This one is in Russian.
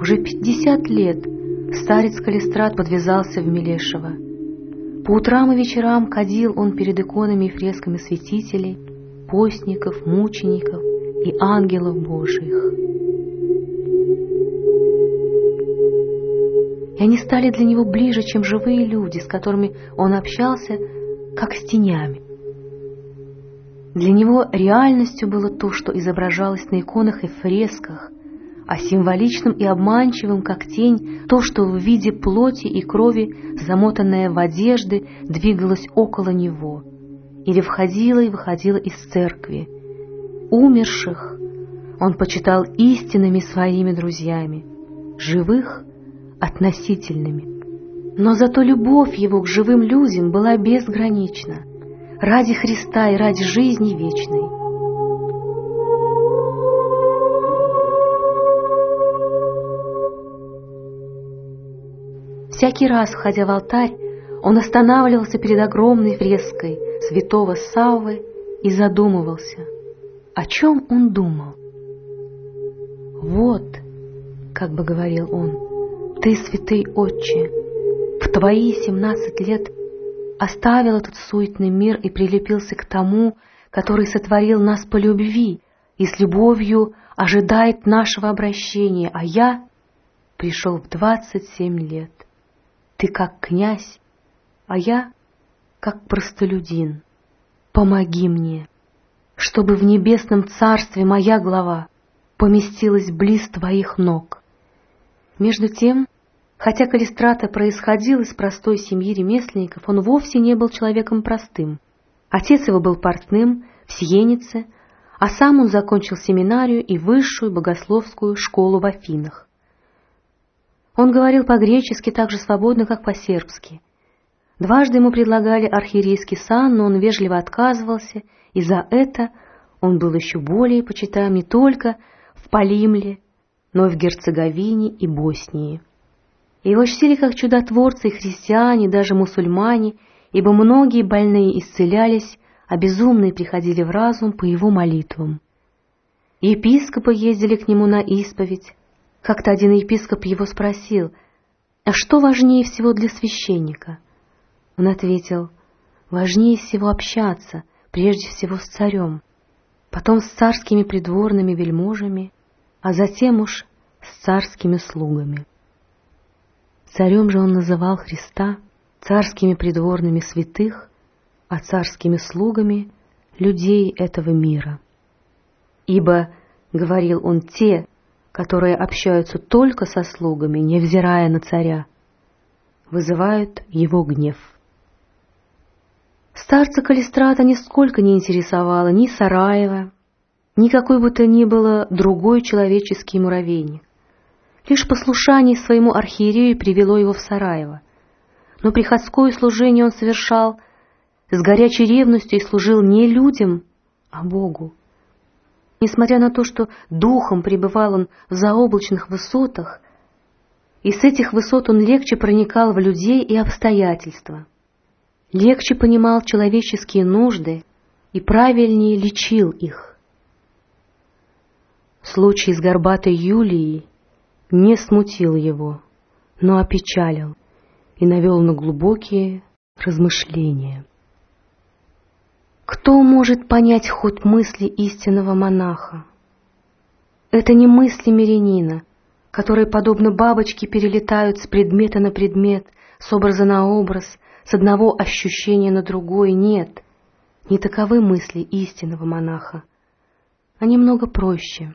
Уже пятьдесят лет старец Калистрат подвязался в Мелешево. По утрам и вечерам кадил он перед иконами и фресками святителей, постников, мучеников и ангелов Божиих. И они стали для него ближе, чем живые люди, с которыми он общался, как с тенями. Для него реальностью было то, что изображалось на иконах и фресках, а символичным и обманчивым, как тень, то, что в виде плоти и крови, замотанное в одежды, двигалось около него или входило и выходило из церкви. Умерших он почитал истинными своими друзьями, живых — относительными. Но зато любовь его к живым людям была безгранична, ради Христа и ради жизни вечной. Всякий раз, входя в алтарь, он останавливался перед огромной фреской святого Саввы и задумывался, о чем он думал. «Вот», — как бы говорил он, — «ты, святый отче, в твои семнадцать лет оставил этот суетный мир и прилепился к тому, который сотворил нас по любви и с любовью ожидает нашего обращения, а я пришел в двадцать семь лет. Ты как князь, а я как простолюдин. Помоги мне, чтобы в небесном царстве моя глава поместилась близ твоих ног. Между тем, хотя Калистрата происходил из простой семьи ремесленников, он вовсе не был человеком простым. Отец его был портным в Сиенице, а сам он закончил семинарию и высшую богословскую школу в Афинах. Он говорил по-гречески так же свободно, как по-сербски. Дважды ему предлагали архиерейский сан, но он вежливо отказывался, и за это он был еще более почитаем не только в Полимле, но и в Герцеговине и Боснии. Его чтили как чудотворцы и христиане, даже мусульмане, ибо многие больные исцелялись, а безумные приходили в разум по его молитвам. Епископы ездили к нему на исповедь, как-то один епископ его спросил, «А что важнее всего для священника?» Он ответил, «Важнее всего общаться, прежде всего с царем, потом с царскими придворными вельможами, а затем уж с царскими слугами». Царем же он называл Христа, царскими придворными святых, а царскими слугами — людей этого мира. Ибо, — говорил он, — те, которые общаются только со слугами, невзирая на царя, вызывают его гнев. Старца Калистрата нисколько не интересовало ни Сараева, ни какой бы то ни было другой человеческий муравейник. Лишь послушание своему архиерею привело его в Сараево. Но приходское служение он совершал с горячей ревностью и служил не людям, а Богу. Несмотря на то, что духом пребывал он в заоблачных высотах, и с этих высот он легче проникал в людей и обстоятельства, легче понимал человеческие нужды и правильнее лечил их. Случай с горбатой Юлией не смутил его, но опечалил и навел на глубокие размышления. Кто может понять ход мысли истинного монаха? Это не мысли мирянина, которые, подобно бабочке, перелетают с предмета на предмет, с образа на образ, с одного ощущения на другое. Нет, не таковы мысли истинного монаха. Они много проще.